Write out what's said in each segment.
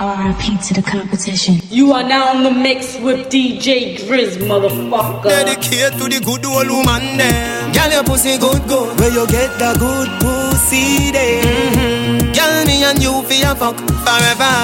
RIP to the competition. You are now in the mix with DJ Grizz, motherfucker. Dedicate to the good old woman there. Girl, your pussy good, good. Where you get the good pussy there. Mm-hmm. Girl, me and you for your fuck forever.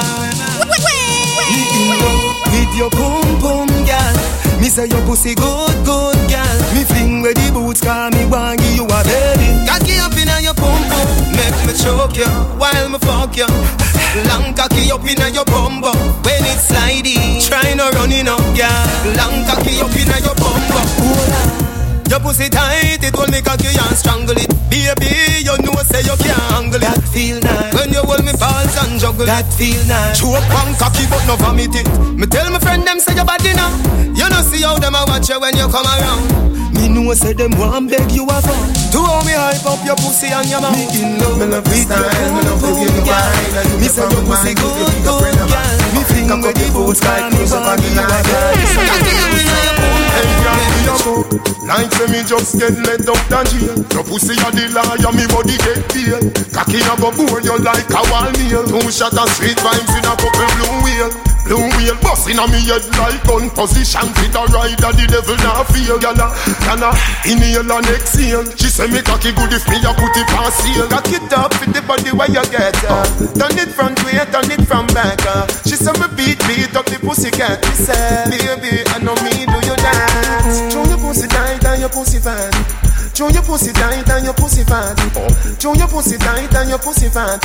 With your boom boom, girl. Me say your pussy good, good, girl. Me fling with the boots, call me want give you a baby. Cocky up in your boom boom, make me choke you while me fuck you. Long cocky up in your bum bum when it's sliding. Try no running up, girl. Long cocky up in your bum bum. Your pussy tight, it will make you and strangle it. Baby, you know say you can't handle it. That feel nice. When you hold me balls and juggle That feel nice. Choke one cocky but no vomit it. Me tell my friend them say you bad enough. You know see how them a watch you when you come around. Me know say them want beg you a fun. To how me hype up your pussy and your mouth. Me in love, me love with your style, me love the way you whine. Me say your pussy good, good, girl. Me finger with the boots, like me want you a girl. Cocky up in your boom, hey girl, me a boom. Like say me just get let up the jail. Your pussy a the liar, me body get bail. Cocky a go bore you like a wall nail. Two shot of sweet vibes in a couple blue wheel. Blue wheel busting on me head like gun position Fit a rider, the devil not feel Gala, gala, inhale and exhale She say me cocky good if me a put it on seal Cock it up with the body where you get uh. Turn it front way, turn it from back uh. She say me beat, beat up the pussy cat Me say, baby, I know me do you dance Throw your pussy tight and your pussy fat Show your pussy tight and your pussy fat. Show your pussy tight and your pussy fat.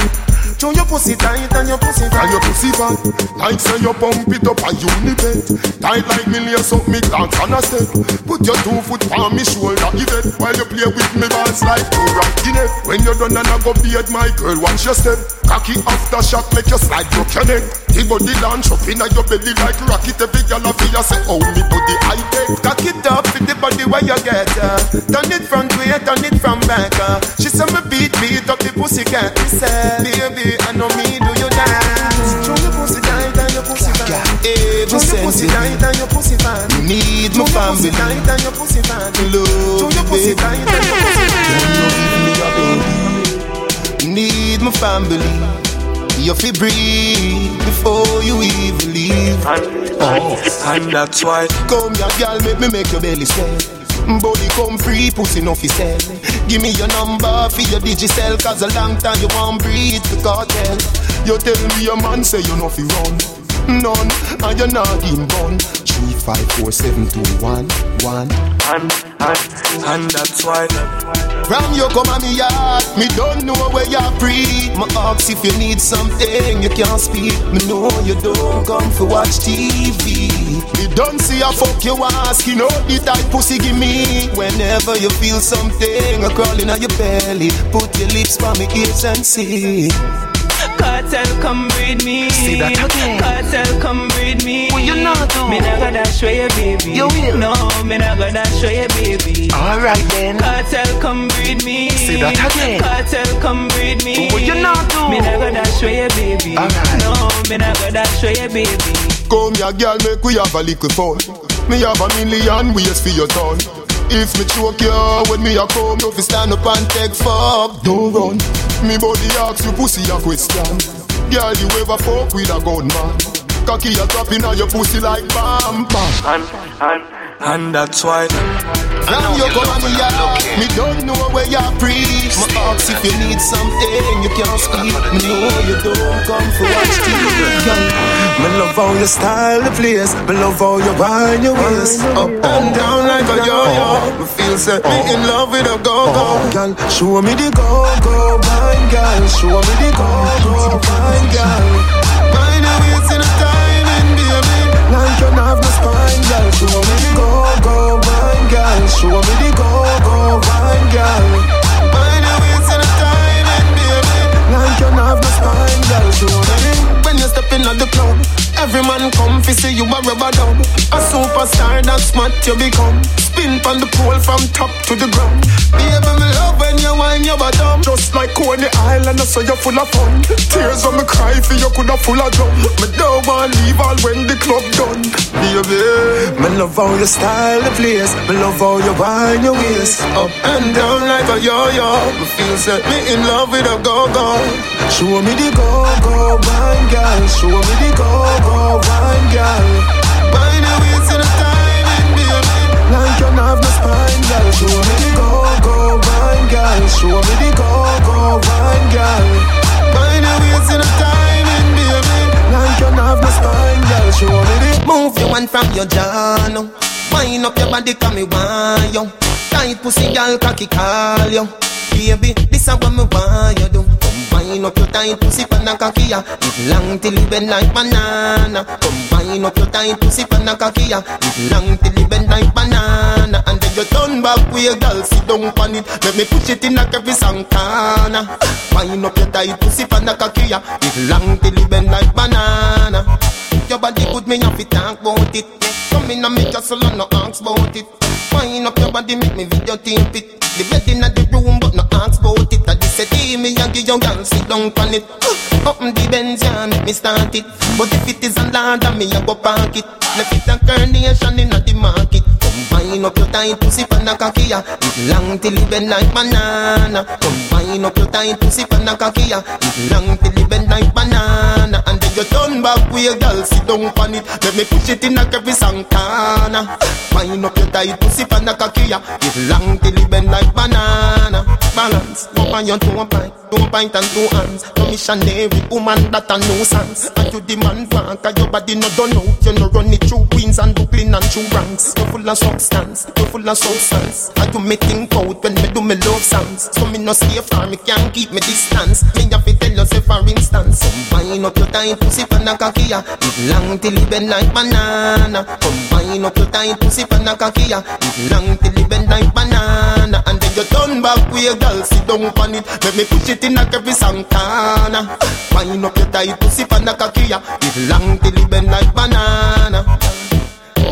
Show your pussy tight and your pussy fat. And your pussy fat. Like say you pump it up a unibet. Tight like me lace up me glance on a step. Put your two foot on me shoulder give it while you play with me balls like two rocking it. When you're done and I go beard my girl, watch your step. Cocky after shot make you slide broke your neck. The body launch up in your belly like rocket. Every girl of you say, oh me body high tech. Cock it up with the body where you get. Uh. Turn it front way, turn it from back. Uh. She say me beat, beat up the pussy cat. Me say, baby, I know me do you dance. Show your pussy tight and your pussy fat. Show your pussy tight and your pussy fat. You need my family. Show your pussy tight and your pussy fat. Love, Show your pussy tight and your pussy fat. You give me a baby. Need my family. You feel breathe before you even leave. Oh, and that's why come here, girl, make me make your belly swell. Body come free, pussy no fi sell. Give me your number for your digicel, cause a long time you won't breathe the Kartel. You tell me your man say you no fi run. None, and you're not in bun. Three, five, four, seven, two, one, one. and, and, and that's why From you come on me yard, me don't know where you're free. My ask if you need something, you can't speak. Me know you don't come for watch TV. Me don't see a fuck you ask, you know the type pussy give me. Whenever you feel something a crawling on your belly, put your lips on me ears and see. Kartel, come breed me. See that again. Kartel, come breed me. Well, you know do. Me not gonna show you, baby. You will. No, me not gonna show you, baby. Alright then. Kartel, come breed me. See that again. Kartel, come breed me. Well, you know do. Me not gonna show you, baby. Alright. No, me not gonna show you, baby. Come here, girl, make we have a little fun. Me have a million ways for your tongue. If me choke you when me a come, you fi stand up and take fuck. Don't run. Me body ask you pussy a question. Girl, you ever fuck with a gunman? Cocky a drop inna your pussy like bam bam. and, and, and that's why Now you come on me yard, me don't know where you're free. My ask if you need something, you can't speak. Me know you don't come for watch TV. Love how you style the place. Me love how you wind your waist up and down like a yo-yo. Me feel set me in love with a go-go. Oh, girl, show me the go-go, wine girl. Show me the go-go, wine girl. Mind your waist in the timing, baby. Like you have no spine, girl. Show me the go-go, wine girl. Show me the go-go, wine girl. Mind your waist in the timing, baby. Like you have no spine, girl. Show me when you step in at the club. Every man come fi see you a rubber dub. A superstar, that's what you become. Spin from the pole from top to the ground. Baby, me love when you whine your bottom. Just like Coney Island, I saw you full of fun. Tears when me cry for you coulda full of drum. Me don't want leave all when the club done. Baby, me love how you style the place. Me love how you whine your waist up and down like a yo-yo. Me feel set me in love with a go-go. Show me the go-go wine, girl. Show me the go-go wine, girl. Wine away to the timing, baby. Like you have no spine, girl. Show me the go-go wine, girl. Show me the go-go wine, girl. Wine away to the timing, baby. Like you have no spine, girl. Show me the move you one from your journal. Wine up your body, come me wine, yo. Tight pussy, girl, cocky call, yo. Baby, this is what me want you do. Come wind up your tight pussy, pan a cocky ya. It long till it bend like banana. Come wind up your tight pussy, pan a cocky ya. It long till it bend like banana. And then you turn back with your girl, sit down on it. Let me push it in like every Santana. Wind up your tight pussy, pan a cocky ya. It long till it bend like banana. Your body good, me have to talk about it. Come in and make castle and no ask about it. Wind up your body, make me video tape it. The bed in the room, just me and give your girl sit down on it. Open the Benz, yeah, make me start it. But if it is a land, me I go park it. Left it a carnation in the market. Come wind up your tight pussy pan a cocky ya. It long till it bend like banana. Come wind up your tight pussy pan a cocky ya. It long till it bend like banana. And then you turn back with your girl sit down on it. Let me push it in like every Santana. Wind up your tight pussy pan a cocky ya. It long till it bend like banana. Balance, on your two pint, two pint and two hands. No missionary woman that a nuisance. And you man want, cause your body no done out. You no run it through Queens and Brooklyn and through ranks. You full of substance, you full of substance. And you me think out when me do me love songs. So me no stay far, me can't keep me distance. Me have to tell you say for instance, combine up your tight pussy pan a. It long till it bend like banana. Combine up your tight pussy pan a. It long till it bend like banana. Turn back your girl, sit down on it. Let me push it in like every Santana. Wind up your tight pussy pan a ya. It long till it bend like banana.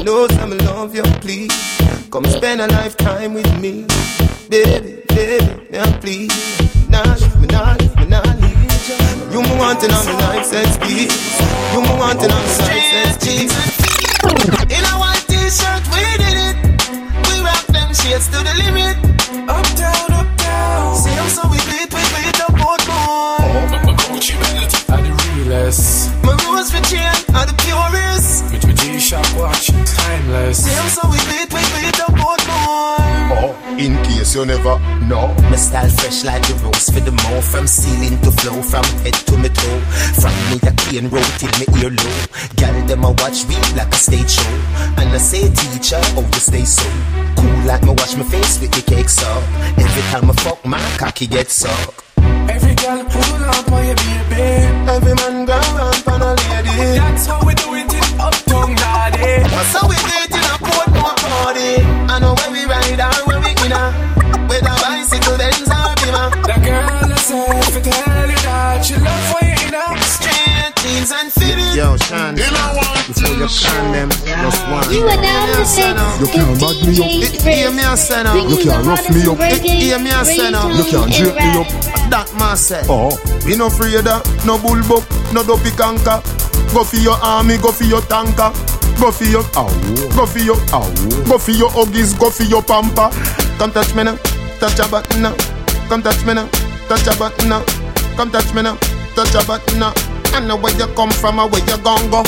Know some love you, please. Come spend a lifetime with me, baby, baby, yeah, please. Nah, me, nah, me, nah, me. You me wanting on my life, says please. You me wanting on my life, says please. In a white t-shirt, we did it. We rock them shades to the limit. Up so we in case you never know. My style fresh like the rose for the mouth. From ceiling to flow, from head to me toe. From me a cane road till me ear low. Girl them a watch me like a stage show. And I say teacher, oh you stay so. Cool like me wash my face with the cake so Every time I fuck my cocky gets sucked Every girl pull up on your baby. Every man go round on a lady. That's how we do it You are now listening You can't back me up. Hear me a say now. You can't rough me up. Hear me a say now. You can't jerk me up. That man say. Oh, We no afraid of no bullbuck, no dopey canker. Go for your army, go for your tanker. Go for your ow, Go for your ow. Go for your huggies, go for your pamper. Come touch me now, touch a button now. Come touch me now, touch a button now. Come touch me now, touch a button now. I know where you come from or where you gon' go.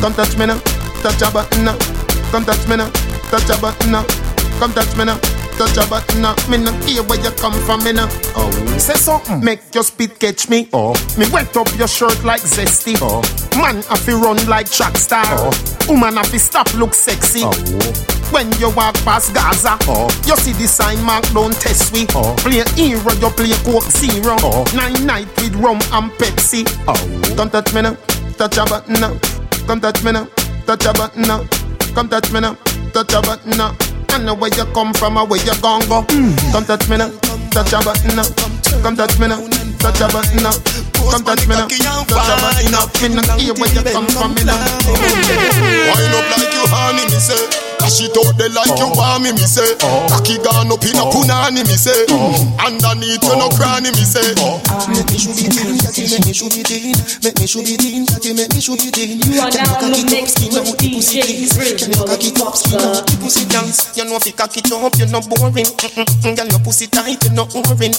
Come touch me now, touch a button now. Come touch me now, touch a button now. Come touch me now, touch a button now. Me no hear where you come from, me now. Oh. Say something, make your spit catch me. Oh. Me wet up your shirt like zesty. Oh. Man, I fi run like track star. Oh. Woman, I fi stop look sexy. Oh. When you walk past Gaza, Oh. you see the sign mark don't test we. Oh. Play hero, you play Coke Zero. Oh. Nine night with rum and Pepsi. Oh. Come touch me now, touch a button now. Come touch me now, touch a button now. Come touch me now, touch a button now. I know where you come from or where you gon' go. Mm. Come touch me now, touch a button now. Come touch me now, touch a button now. Come touch me now, touch a button now. Me no hear where you come from, me now. Wind up like you honey, me say. Dash it out there like you want me, me say. Cocky gone up in a punani, me say. Underneath you no cranny, me say. Make me shoot it in, daddy, make me shoot it in. Make me shoot it in, daddy, make me shoot it in. You are now cock in it the up, mix skin with out the pussy, DJ please. Grizz, Can you cock it up, skin out the pussy dance? You know if you cock it up, you're not boring. Girl, your pussy tight, you're not boring.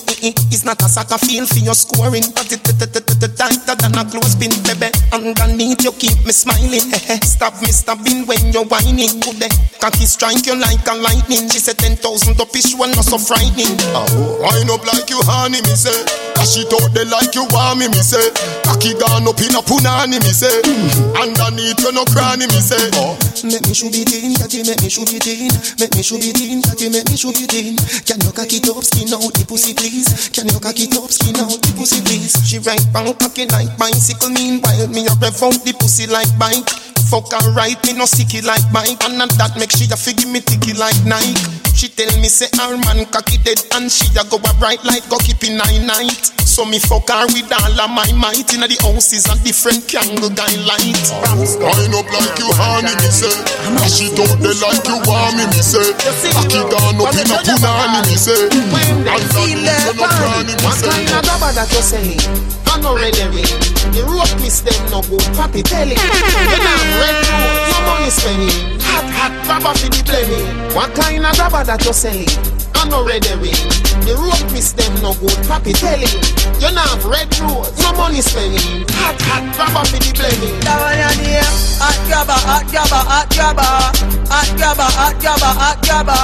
It's not a soccer field for your scoring, but it tighter than a clothespin, baby. Underneath you keep me smiling. Stop me stabbing when you're whining. Good day. Cocky strike you like a lightning. She said ten thousand up is one not so frightening. Oh, wind up like you honey, me say. Cash it out there like you want me, me say. Cocky gone up in a punani, me say. Mm-hmm. Underneath you no cranny, me say. Oh, make me should be in, catty, make me should be in, make me should be in, catty, make me should be in. Can you cocky top skin out the pussy, please? Can you cocky top skin out the pussy, please? She right bang cocky like bicycle, meanwhile me a rev out the pussy like bike. Fuck her right, me no sicky like bike, and that make she a figure me ticky like Nike. She tell me say her man cocky dead and she a go a bright light go keep in nine night. So me fuck her with all of my might inna the house is a different candle guy light. Wind up like you honey me say, Mash it out there like you want me me say. Cocky gone up in a punani me say. When they And feel that their you no cranny me What say. kind of rubber that you selling? I no red herring. The rope miss them no go papi telling. You not red rose, no money spending. Hot hot rubber for the blaming. What kind of rubber that you selling? I no red herring. The rope miss them no go papi telling. You not red rose, no money spending. Hot hot rubber for the blaming. That one on here. Hot grabber, hot grabber, hot grabber. Hot grabber, hot grabber, hot grabber.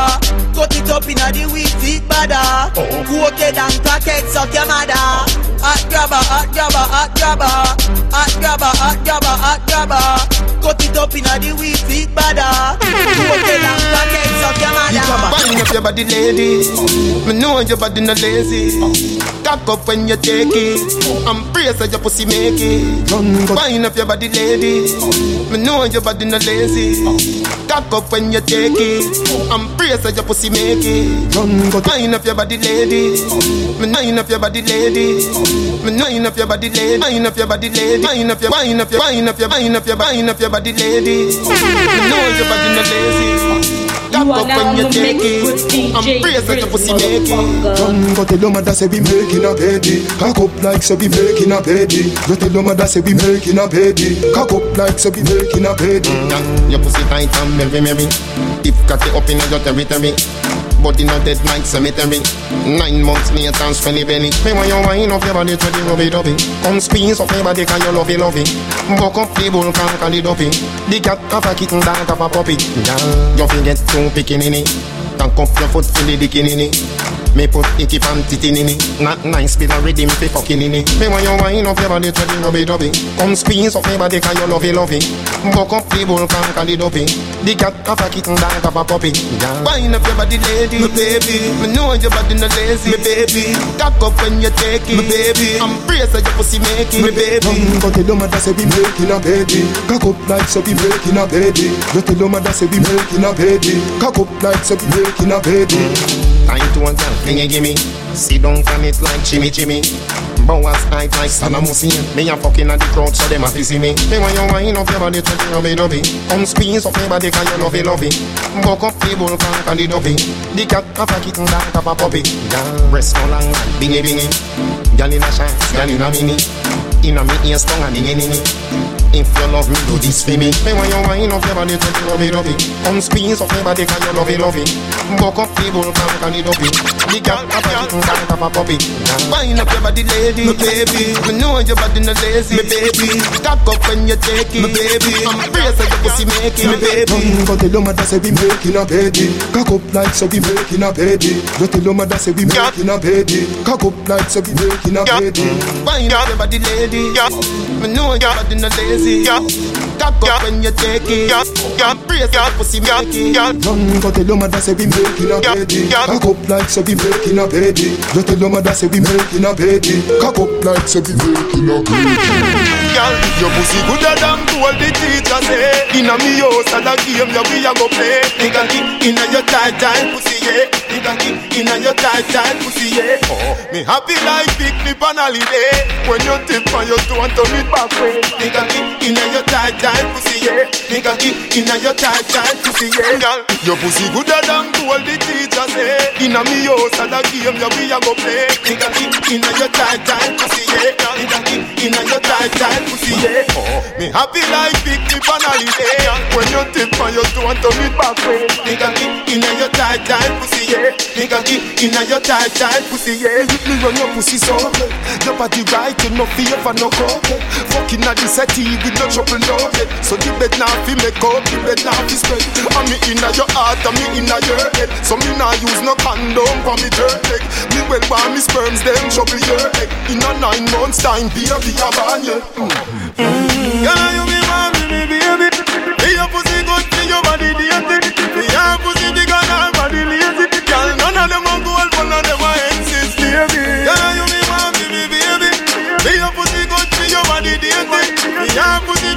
Cut it up in a the weed feet badder. Oh. Coated and crackhead suck your mother. Hot grabber, hot grabber, hot grabber. Hot grabber, hot grabber, hot grabber. Cut it up in a the weed feet badder. Coated and crackhead suck your mother. Wind up your body, lady. Me know your body no lazy. Cock up when you take it. I'm praise that your pussy make it. Wind up your body, lady. Me know your body no lazy. Cock up when you take it. I'm praise that your pussy make it. Wind up your body, lady. Me wind up your body, lady. Me wind up your body, lady. Wind up your body, lady. Wind up your, wind up your, wind up your, wind up your, wind up your body, lady. Me know your body no lazy. Cock You are up now when you the take mix with it. I'm DJ praise that your pussy Grizz, make it. motherfucker. Run, go tell your mother say we making a baby. Cock up like so we making a baby. Go tell your mother say we making a baby. Cock up like so we making a baby. Mm, yeah, your pussy tight and very merry. If got it up in your territory. Body not dead like cemetery. Nine months later, and spending penny. Me want you wine up your body to the rubby dubby. Come squeeze up your body 'cause you love it, love it. Buck up the bull, can call it duppy. The cat have a kitten, dog have a puppy. Yeah, you forget to picking in it. Tank up your foot in the dicking in it. Me put icky panty tin in it. Not nice, but a rhythm fi fucking in it. Me want you wine up your body to the rubby dubby. Come squeeze up your body 'cause you love it, love it. Buck up the bull, can call it duppy. The cat have a kitten, dog have a puppy. Yeah. Wine up your body, lady, my baby. Me know your body no lazy, my baby. Cock up when you take it, my baby. I'm praise that your pussy make it, my baby. Run, go tell your mother say we making a baby. Cock up like so we making a baby. Go tell your mother say we making a baby. Cock up like so we making a baby. Time to a girl, can you give me? Sit down on it like Jimmy Jimmy. Bowers tight like Salamusi. Me a fucking at the crowd so them a see me. Me want you wine up your body to the rubby dubby. Come squeeze up your body 'cause you love it, love it. Buck up the bull, can call it dubby. The cat have a kitten, dog have a puppy. Girl, breast no long like bingy bingy. Girl in a shorts, girl in a mini. In a me ears, tongue and ningy ningy. If you love me, do this for me. Me want you wine up your body to the rubby dubby. Come squeeze up your body 'cause you love it, love it. Buck up the bull, can call it dubby. The cat have a kitten, dog have a puppy. Wine up your body, lady, my baby. Me know your body no lazy, my baby. Cock up when you take it, my baby. I'm praise that your pussy make it, my baby. Run, go tell your mother say we making a baby. Cock up like so we making a baby. Go tell your mother say we making a baby. Cock up like so we making a baby. Wine up your body, lady. Me know your body no lazy. Cock up when you take it. I'm praise that your pussy make it. Run, go tell your mother say we making a baby. Cock up like so we making a baby. Go tell your mother say we making a baby. Cock up like so we making a baby. Girl, your pussy gooder than gold, the teacher say. Inna me house, a game, yeah, we a go play. Nigga, kick inna your tight, tight pussy, yeah. Nigga, kick inna your tight, tight pussy, yeah. Oh, me happy like picnic on holiday. When you tip on your toe and turn it back way. Nigga, kick inna your tight, tight pussy, yeah. Nigga, kick your tight, tight pussy, yeah. Girl, your pussy the teacher say. Me house, a game, a go play. Nigga, your tight, tight pussy, yeah. Nigga, inna your tight, tight pussy, yeah. Me happy like picnic on holiday. When you tip on your toe and turn it back way. Me got it inna your tight tight pussy yeah. Me got it inna your tight tight pussy yeah. Me run your pussy so. Your body right, you no fear for no go. Fucking at the settee with no trouble no. So the bed now fi make up, the bed now fi spread. And me inna your heart, and me inna your head. So me nah use no condom for me leg. Me well want me sperms them trouble your head. In a nine months time, be a be a man yeah. Mm. Girl, you be baby. Your pussy good, be your body your pussy body lazy. Girl, none of them are gold, none of them insist, baby. You be baby. Your pussy your body your pussy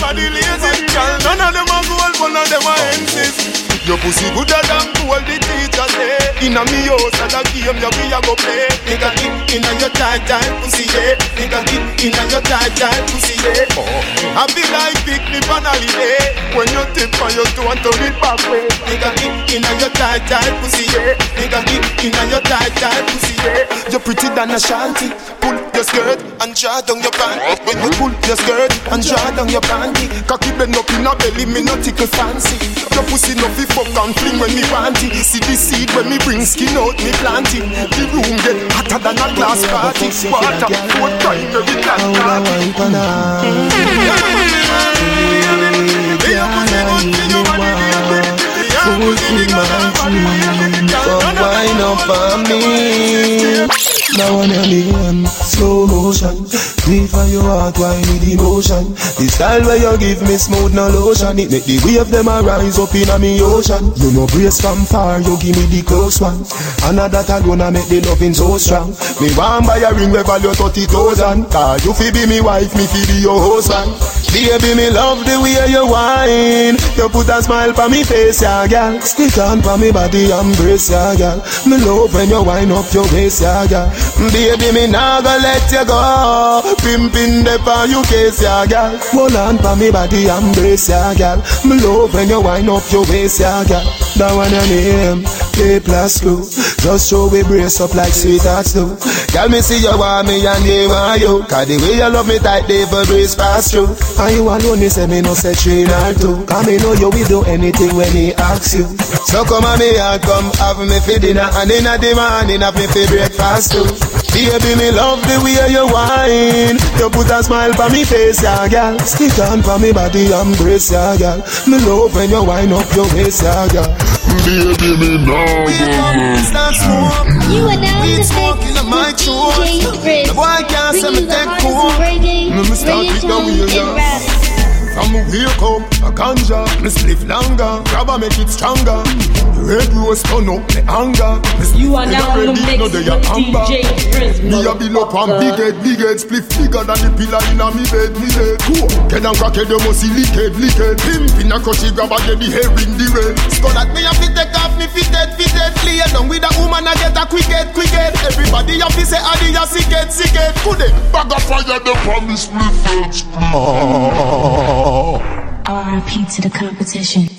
body lazy. None of them gold, none of them. Your pussy gooder than gold, the teacher say. Inna me house, and a game, yeah, we a go play. Nigga, in, inna your tight, tight pussy, yeah. Nigga, in, inna your tight, tight pussy, yeah. Oh. I be like picnic on holiday. When you tip on your toe and turn it back way. Nigga, in, inna your tight, tight pussy, yeah. Nigga, in, inna your tight, tight pussy, yeah. You're pretty than a shanty. Pull your skirt and draw down your panty. When you pull your skirt and draw down your panty Cocky bend up in a belly, me no tickle fancy. Your pussy no fi fuck and fling when me want. See the seed when me bring skin out, me plant. The room get hotter than a glass party. Water, food, plant Come wine up on me Now your name, slow motion Beat for your heart, why need emotion The style where you give me smooth, no lotion. It make the wave them a rise up in a me ocean. You know brace from far, you give me the close one. Another that alone I make the loving so strong. Me want buy a ring where value 30,000 Cause you fi be me wife, me fi be your husband. Baby, me love the way you whine. You put a smile pa me face, yeah, girl. Stick on pa me body, embrace, yeah, girl. Me love when you wind up your waist, yeah, girl. Baby, me nah go let you go Pimpin' the pa you case, yeah, girl. Hold on pa me body, embrace, yeah, girl. Me love when you wind up your waist, yeah, girl. That one your name, play plus blue Just show we brace up like sweethearts do Girl, me see you want me and they want you. Cause the way you love me tight, they for brace pass through and you alone, me say me no say train or two. Cause me know you will do anything when he asks you. So come on me and come have me for dinner. And in the morning have me for breakfast too. Baby, me love the way you whine. You put a smile for me face, yeah, girl. Stick on for me body, embrace, yeah, girl. Me love when you wind up your waist, yeah, girl. Baby, me now You are now the big DJ Frizz Bringing you the hardest of reggae, reggaeton, and rap. From me wake up, a ganja, me spliff longer, grab a make it stronger. Red rose turn up me anger. Me you are now on the mix no with DJ Frizz, Me a bill up and big head, big head, spliff bigger than the pillar in a me bed, me head. Cool. Get down crackhead, you must see lick head, lick head. Pimp in a crutchy, grab a get the hair in the red. Skull at me a fit take off me fitted, fitted. Lay down with a woman, I get a quick head, quick head. Everybody a fi say, ah, Adi a sick head, sick head. Good day. Bag of fire, them from me split head, split. RIP to the competition.